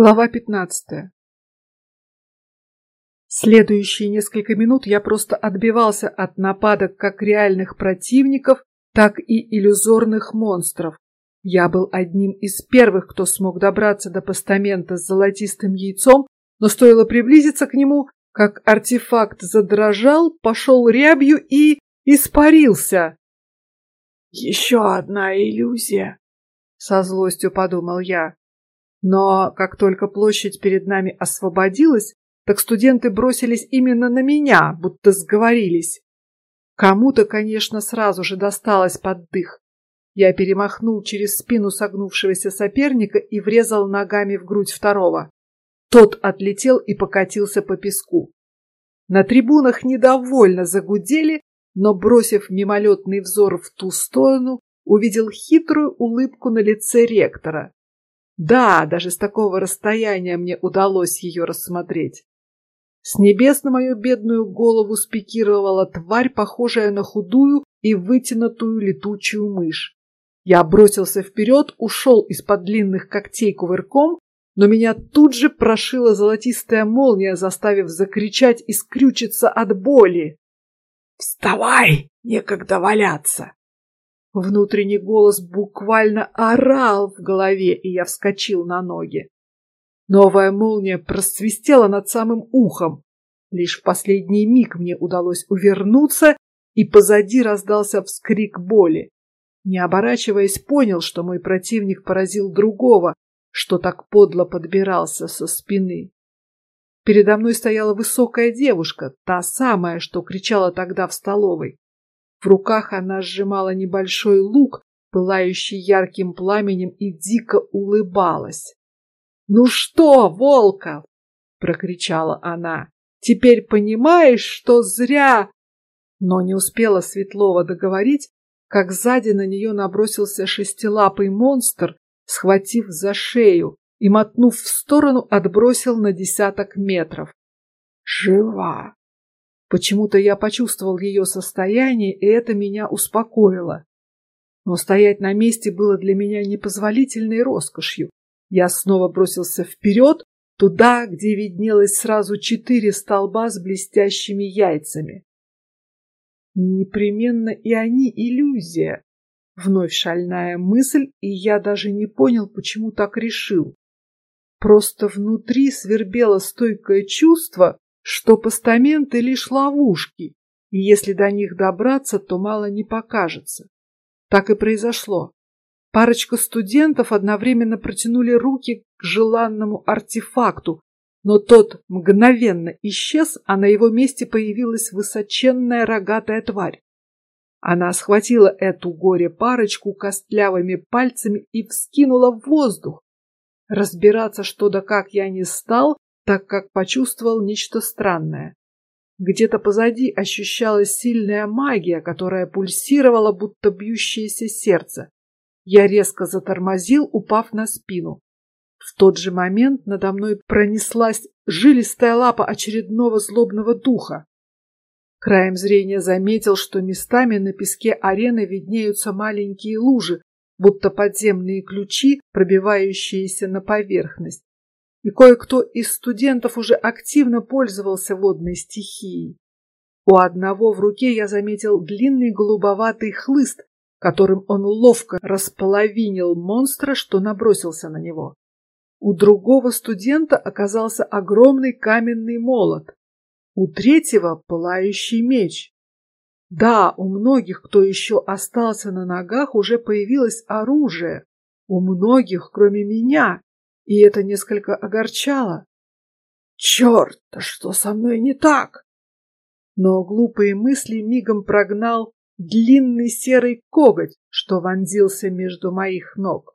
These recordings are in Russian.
Глава 15. Следующие несколько минут я просто отбивался от нападок как реальных противников, так и иллюзорных монстров. Я был одним из первых, кто смог добраться до постамента с золотистым яйцом, но стоило приблизиться к нему, как артефакт задрожал, пошел рябью и испарился. Еще одна иллюзия, со злостью подумал я. Но как только площадь перед нами освободилась, так студенты бросились именно на меня, будто сговорились. Кому-то, конечно, сразу же досталось под дых. Я перемахнул через спину согнувшегося соперника и врезал ногами в грудь второго. Тот отлетел и покатился по песку. На трибунах недовольно загудели, но бросив мимолетный взор в ту сторону, увидел хитрую улыбку на лице ректора. Да, даже с такого расстояния мне удалось ее рассмотреть. С небес на мою бедную голову спикировала тварь, похожая на худую и вытянутую летучую мышь. Я бросился вперед, ушел из-под длинных когтей кувырком, но меня тут же прошила золотистая молния, заставив закричать и скрючиться от боли. Вставай, некогда валяться! Внутренний голос буквально орал в голове, и я вскочил на ноги. Новая молния просвистела над самым ухом. Лишь в последний миг мне удалось увернуться, и позади раздался вскрик боли. Не оборачиваясь, понял, что мой противник поразил другого, что так подло подбирался со спины. Передо мной стояла высокая девушка, та самая, что кричала тогда в столовой. В руках она сжимала небольшой лук, пылающий ярким пламенем, и дико улыбалась. Ну что, Волков? прокричала она. Теперь понимаешь, что зря. Но не успела Светлова договорить, как сзади на нее набросился шестилапый монстр, схватив за шею и мотнув в сторону, отбросил на десяток метров. Жива! Почему-то я почувствовал ее состояние, и это меня успокоило. Но стоять на месте было для меня непозволительной роскошью. Я снова бросился вперед, туда, где виднелось сразу четыре столба с блестящими яйцами. Непременно и они иллюзия. Вновь шальная мысль, и я даже не понял, почему так решил. Просто внутри свербело стойкое чувство, что постаменты лишь ловушки, и если до них добраться, то мало не покажется. Так и произошло. Парочка студентов одновременно протянули руки к желанному артефакту, но тот мгновенно исчез, а на его месте появилась высоченная рогатая тварь. Она схватила эту горе парочку костлявыми пальцами и вскинула в воздух. Разбираться, что да как я не стал, так как почувствовал нечто странное. Где-то позади ощущалась сильная магия, которая пульсировала, будто бьющееся сердце. Я резко затормозил, упав на спину. В тот же момент надо мной пронеслась жилистая лапа очередного злобного духа. Краем зрения заметил, что местами на песке арены виднеются маленькие лужи, будто подземные ключи, пробивающиеся на поверхность и кое-кто из студентов уже активно пользовался водной стихией. У одного в руке я заметил длинный голубоватый хлыст, которым он ловко располовинил монстра, что набросился на него. У другого студента оказался огромный каменный молот, у третьего пылающий меч. Да, у многих, кто еще остался на ногах, уже появилось оружие. У многих, кроме меня, и это несколько огорчало. Черт, что со мной не так? Но глупые мысли мигом прогнал длинный серый коготь, что вонзился между моих ног.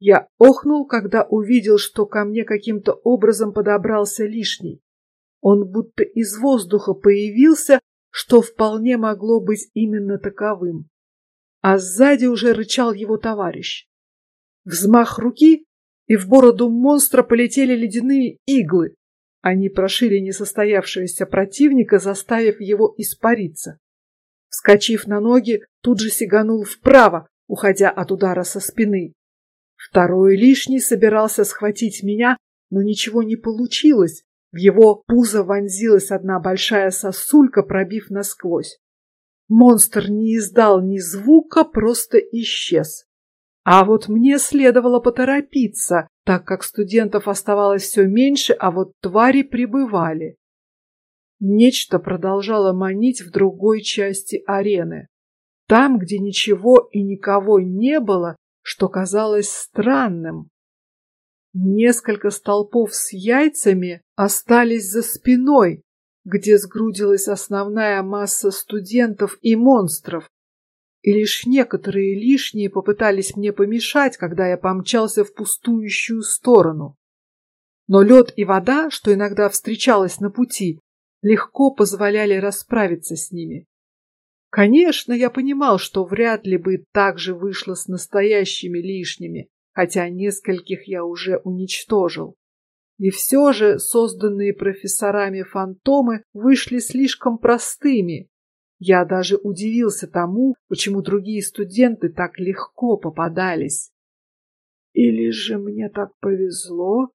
Я охнул, когда увидел, что ко мне каким-то образом подобрался лишний. Он будто из воздуха появился, что вполне могло быть именно таковым. А сзади уже рычал его товарищ. Взмах руки, и в бороду монстра полетели ледяные иглы. Они прошили несостоявшегося противника, заставив его испариться. Вскочив на ноги, тут же сиганул вправо, уходя от удара со спины. Второй лишний собирался схватить меня, но ничего не получилось. В его пузо вонзилась одна большая сосулька, пробив насквозь. Монстр не издал ни звука, просто исчез. А вот мне следовало поторопиться, так как студентов оставалось все меньше, а вот твари прибывали. Нечто продолжало манить в другой части арены. Там, где ничего и никого не было, что казалось странным. Несколько столпов с яйцами остались за спиной, где сгрудилась основная масса студентов и монстров, и лишь некоторые лишние попытались мне помешать, когда я помчался в пустующую сторону. Но лед и вода, что иногда встречалось на пути, легко позволяли расправиться с ними. Конечно, я понимал, что вряд ли бы так же вышло с настоящими лишними, хотя нескольких я уже уничтожил. И все же созданные профессорами фантомы вышли слишком простыми, я даже удивился тому, почему другие студенты так легко попадались. Или же мне так повезло,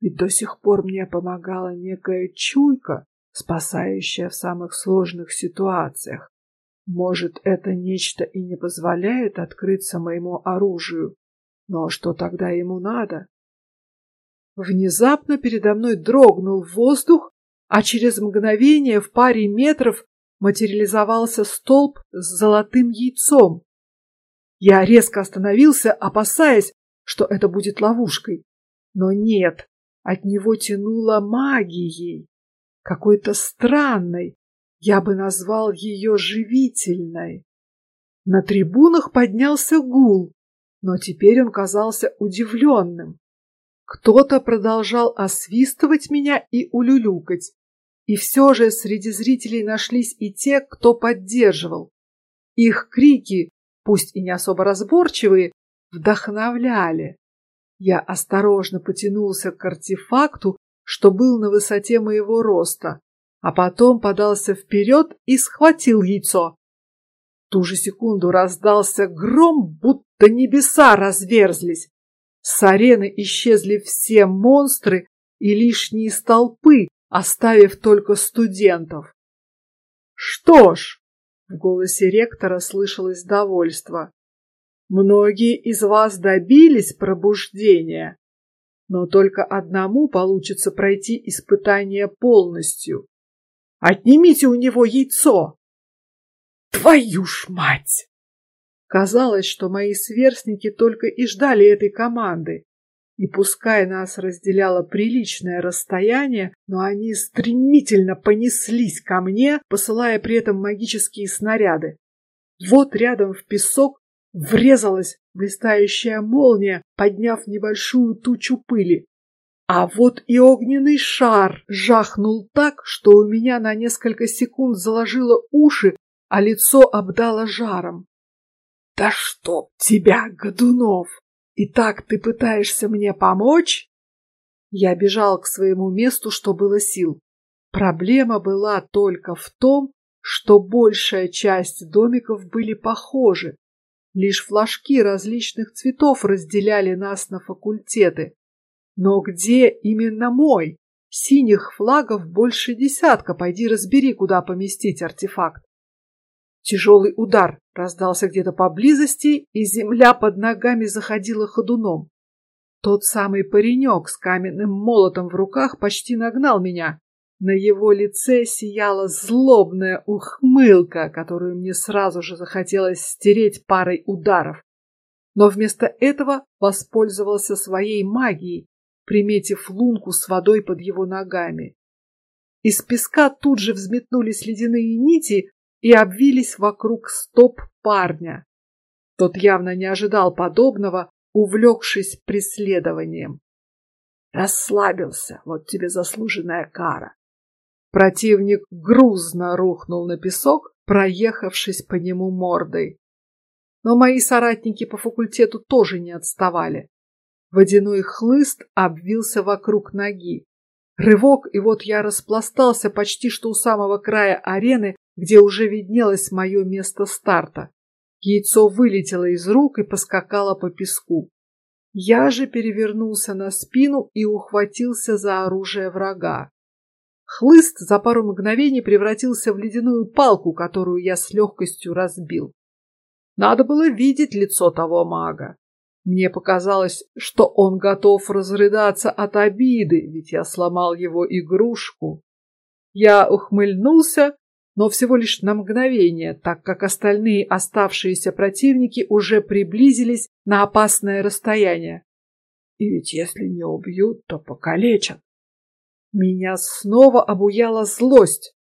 ведь до сих пор мне помогала некая чуйка, спасающая в самых сложных ситуациях. Может, это нечто и не позволяет открыться моему оружию, но что тогда ему надо? Внезапно передо мной дрогнул воздух, а через мгновение в паре метров материализовался столб с золотым яйцом. Я резко остановился, опасаясь, что это будет ловушкой. Но нет, от него тянуло магией, какой-то странной, я бы назвал ее живительной. На трибунах поднялся гул, но теперь он казался удивленным. Кто-то продолжал освистывать меня и улюлюкать. И все же среди зрителей нашлись и те, кто поддерживал. Их крики, пусть и не особо разборчивые, вдохновляли. Я осторожно потянулся к артефакту, что был на высоте моего роста, а потом подался вперед и схватил яйцо. В ту же секунду раздался гром, будто небеса разверзлись. С арены исчезли все монстры и лишние столпы, оставив только студентов. Что ж, в голосе ректора слышалось довольство. Многие из вас добились пробуждения, но только одному получится пройти испытание полностью. Отнимите у него яйцо. Твою ж мать! Казалось, что мои сверстники только и ждали этой команды. И пускай нас разделяло приличное расстояние, но они стремительно понеслись ко мне, посылая при этом магические снаряды. Вот рядом в песок врезалась блистающая молния, подняв небольшую тучу пыли. А вот и огненный шар жахнул так, что у меня на несколько секунд заложило уши, а лицо обдало жаром. Да чтоб тебя, Годунов! Итак, ты пытаешься мне помочь? Я бежал к своему месту, что было сил. Проблема была только в том, что большая часть домиков были похожи. Лишь флажки различных цветов разделяли нас на факультеты. Но где именно мой? Синих флагов больше десятка, пойди разбери, куда поместить артефакт. Тяжелый удар раздался где-то поблизости, и земля под ногами заходила ходуном. Тот самый паренек с каменным молотом в руках почти нагнал меня. На его лице сияла злобная ухмылка, которую мне сразу же захотелось стереть парой ударов. Но вместо этого воспользовался своей магией, приметив лунку с водой под его ногами. Из песка тут же взметнулись ледяные нити, и обвились вокруг стоп парня. Тот явно не ожидал подобного, увлекшись преследованием. Расслабился, вот тебе заслуженная кара. Противник грузно рухнул на песок, проехавшись по нему мордой. Но мои соратники по факультету тоже не отставали. Водяной хлыст обвился вокруг ноги. Рывок, и вот я распластался почти что у самого края арены, где уже виднелось мое место старта. Яйцо вылетело из рук и поскакало по песку. Я же перевернулся на спину и ухватился за оружие врага. Хлыст за пару мгновений превратился в ледяную палку, которую я с легкостью разбил. Надо было видеть лицо того мага. Мне показалось, что он готов разрыдаться от обиды, ведь я сломал его игрушку. Я ухмыльнулся, но всего лишь на мгновение, так как остальные оставшиеся противники уже приблизились на опасное расстояние. И ведь если не убьют, то покалечат. Меня снова обуяла злость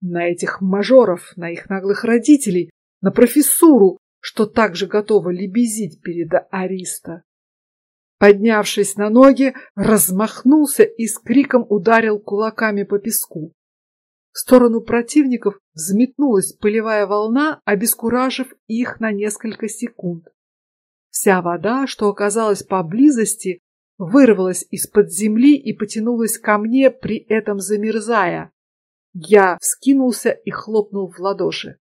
на этих мажоров, на их наглых родителей, на профессуру, что также готова лебезить перед Ариста. Поднявшись на ноги, размахнулся и с криком ударил кулаками по песку. В сторону противников взметнулась пылевая волна, обескуражив их на несколько секунд. Вся вода, что оказалась поблизости, вырвалась из-под земли и потянулась ко мне, при этом замерзая. Я вскинулся и хлопнул в ладоши.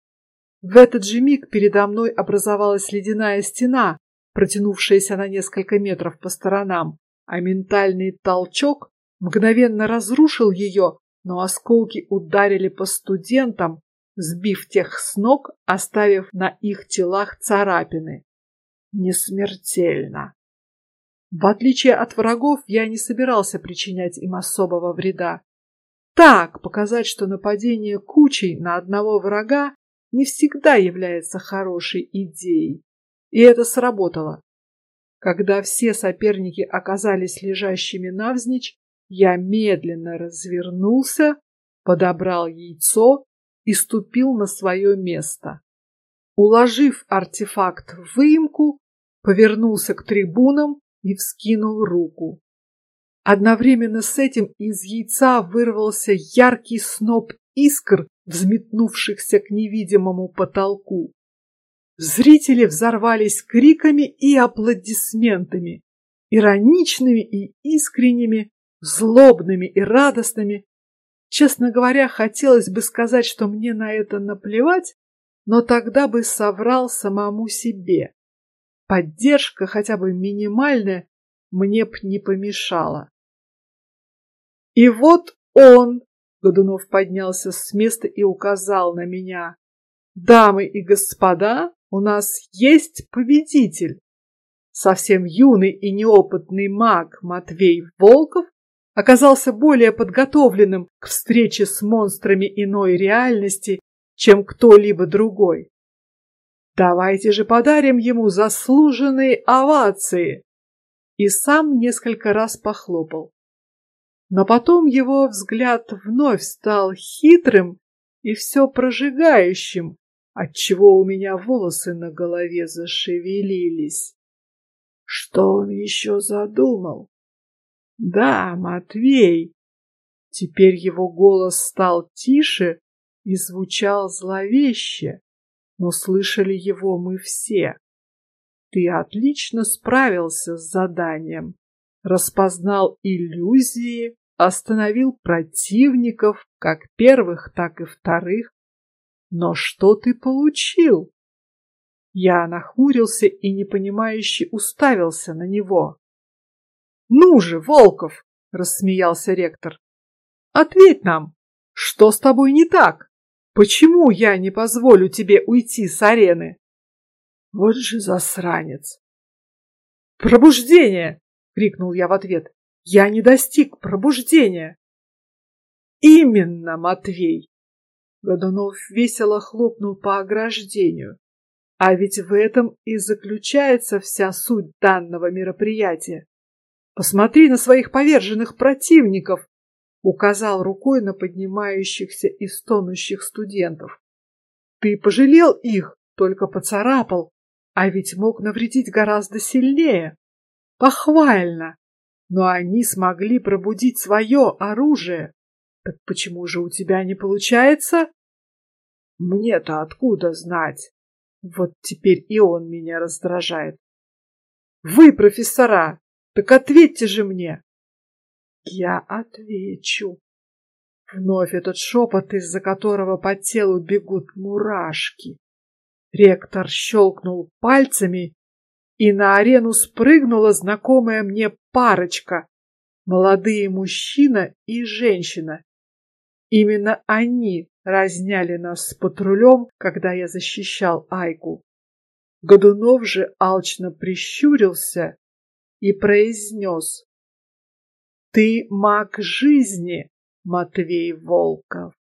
В этот же миг передо мной образовалась ледяная стена, протянувшаяся на несколько метров по сторонам, а ментальный толчок мгновенно разрушил ее, но осколки ударили по студентам, сбив тех с ног, оставив на их телах царапины. Не смертельно. В отличие от врагов, я не собирался причинять им особого вреда. Так, показать, что нападение кучей на одного врага не всегда является хорошей идеей. И это сработало. Когда все соперники оказались лежащими навзничь, я медленно развернулся, подобрал яйцо и ступил на свое место. Уложив артефакт в выемку, повернулся к трибунам и вскинул руку. Одновременно с этим из яйца вырвался яркий сноп искр взметнувшихся к невидимому потолку. Зрители взорвались криками и аплодисментами, ироничными и искренними, злобными и радостными. Честно говоря, хотелось бы сказать, что мне на это наплевать, но тогда бы соврал самому себе. Поддержка, хотя бы минимальная, мне б не помешала. И вот он, Годунов поднялся с места и указал на меня. Дамы и господа, у нас есть победитель. Совсем юный и неопытный маг Матвей Волков оказался более подготовленным к встрече с монстрами иной реальности, чем кто-либо другой. Давайте же подарим ему заслуженные овации. И сам несколько раз похлопал. Но потом его взгляд вновь стал хитрым и все прожигающим, отчего у меня волосы на голове зашевелились. Что он еще задумал? Да, Матвей. Теперь его голос стал тише и звучал зловеще, но слышали его мы все. Ты отлично справился с заданием, распознал иллюзии, остановил противников, как первых, так и вторых. Но что ты получил? Я нахмурился и непонимающе уставился на него. Ну же, Волков, рассмеялся ректор, ответь нам, что с тобой не так? Почему я не позволю тебе уйти с арены? Вот же засранец! Пробуждение! крикнул я в ответ. Я не достиг пробуждения. Именно, Матвей. Годунов весело хлопнул по ограждению. А ведь в этом и заключается вся суть данного мероприятия. Посмотри на своих поверженных противников, указал рукой на поднимающихся и стонущих студентов. Ты пожалел их, только поцарапал, а ведь мог навредить гораздо сильнее. Похвально но они смогли пробудить свое оружие. Так почему же у тебя не получается? Мне-то откуда знать? Вот теперь и он меня раздражает. Вы, профессора, так ответьте же мне. Я отвечу. Вновь этот шепот, из-за которого по телу бегут мурашки. Ректор щелкнул пальцами, и на арену спрыгнула знакомая мне парочка, молодые мужчина и женщина. Именно они разняли нас с патрулем, когда я защищал Айку. Годунов же алчно прищурился и произнес: "Ты маг жизни, Матвей Волков".